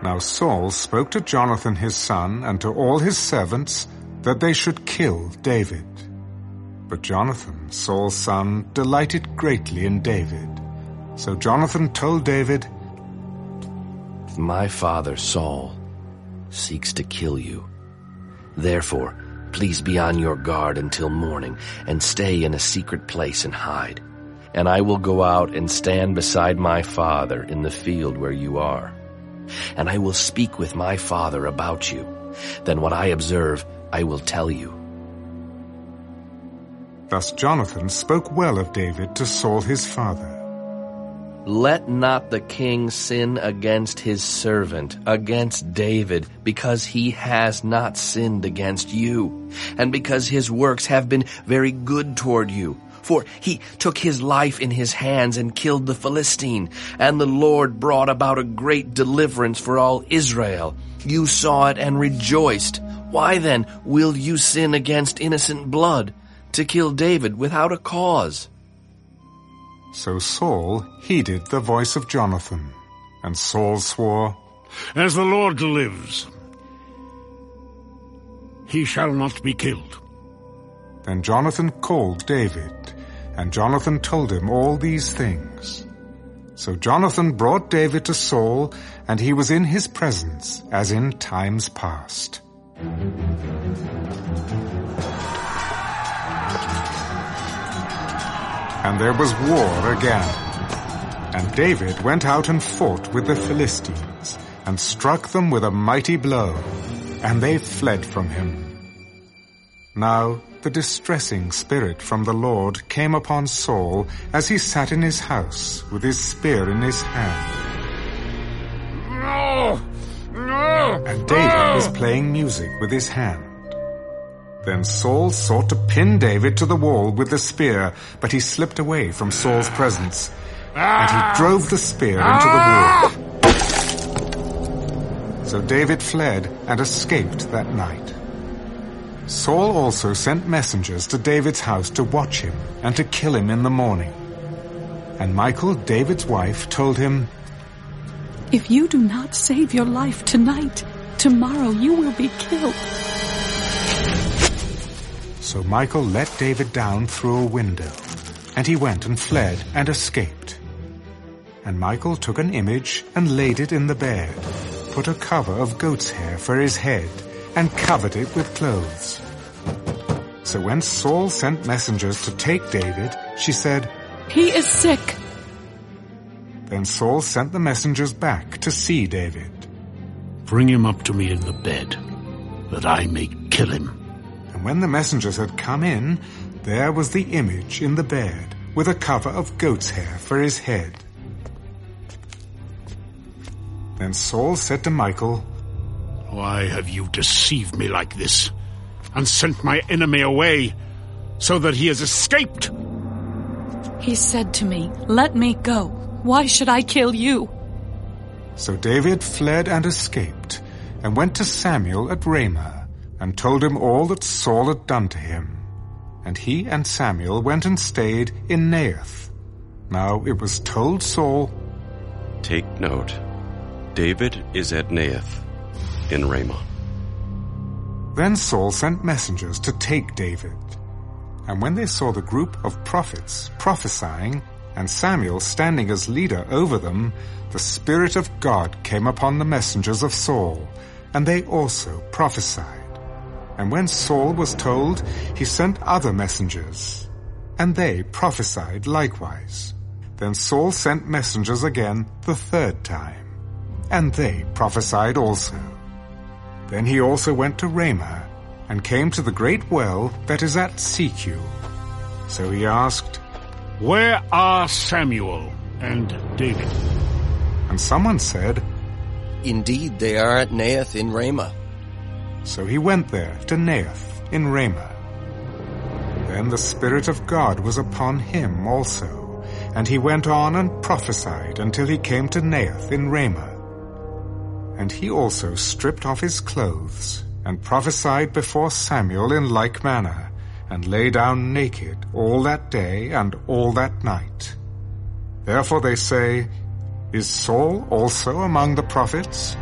Now Saul spoke to Jonathan his son and to all his servants that they should kill David. But Jonathan, Saul's son, delighted greatly in David. So Jonathan told David, My father Saul seeks to kill you. Therefore, please be on your guard until morning and stay in a secret place and hide. And I will go out and stand beside my father in the field where you are. And I will speak with my father about you. Then what I observe, I will tell you. Thus Jonathan spoke well of David to Saul his father. Let not the king sin against his servant, against David, because he has not sinned against you, and because his works have been very good toward you. For he took his life in his hands and killed the Philistine, and the Lord brought about a great deliverance for all Israel. You saw it and rejoiced. Why then will you sin against innocent blood, to kill David without a cause? So Saul heeded the voice of Jonathan, and Saul swore, As the Lord lives, he shall not be killed. Then Jonathan called David, and Jonathan told him all these things. So Jonathan brought David to Saul, and he was in his presence as in times past. And there was war again. And David went out and fought with the Philistines, and struck them with a mighty blow, and they fled from him. Now the distressing spirit from the Lord came upon Saul as he sat in his house with his spear in his hand. No! No! And David was playing music with his hand. Then Saul sought to pin David to the wall with the spear, but he slipped away from Saul's presence, and he drove the spear into the wall. So David fled and escaped that night. Saul also sent messengers to David's house to watch him and to kill him in the morning. And Michal, David's wife, told him, If you do not save your life tonight, tomorrow you will be killed. So Michal let David down through a window, and he went and fled and escaped. And Michal took an image and laid it in the bed, put a cover of goat's hair for his head, and covered it with clothes. So when Saul sent messengers to take David, she said, He is sick. Then Saul sent the messengers back to see David. Bring him up to me in the bed, that I may kill him. And when the messengers had come in, there was the image in the bed, with a cover of goat's hair for his head. Then Saul said to Michal, Why have you deceived me like this, and sent my enemy away, so that he has escaped? He said to me, Let me go. Why should I kill you? So David fled and escaped, and went to Samuel at Ramah, and told him all that Saul had done to him. And he and Samuel went and stayed in Naioth. Now it was told Saul, Take note. David is at Naioth in Ramah. Then Saul sent messengers to take David. And when they saw the group of prophets prophesying, and Samuel standing as leader over them, the Spirit of God came upon the messengers of Saul, and they also prophesied. And when Saul was told, he sent other messengers, and they prophesied likewise. Then Saul sent messengers again the third time, and they prophesied also. Then he also went to Ramah, and came to the great well that is at Sechu. So he asked, Where are Samuel and David? and someone said, Indeed, they are at Naioth in Ramah. So he went there to Naioth in Ramah. Then the Spirit of God was upon him also, and he went on and prophesied until he came to Naioth in Ramah. And he also stripped off his clothes, and prophesied before Samuel in like manner, and lay down naked all that day and all that night. Therefore they say, Is Saul also among the prophets?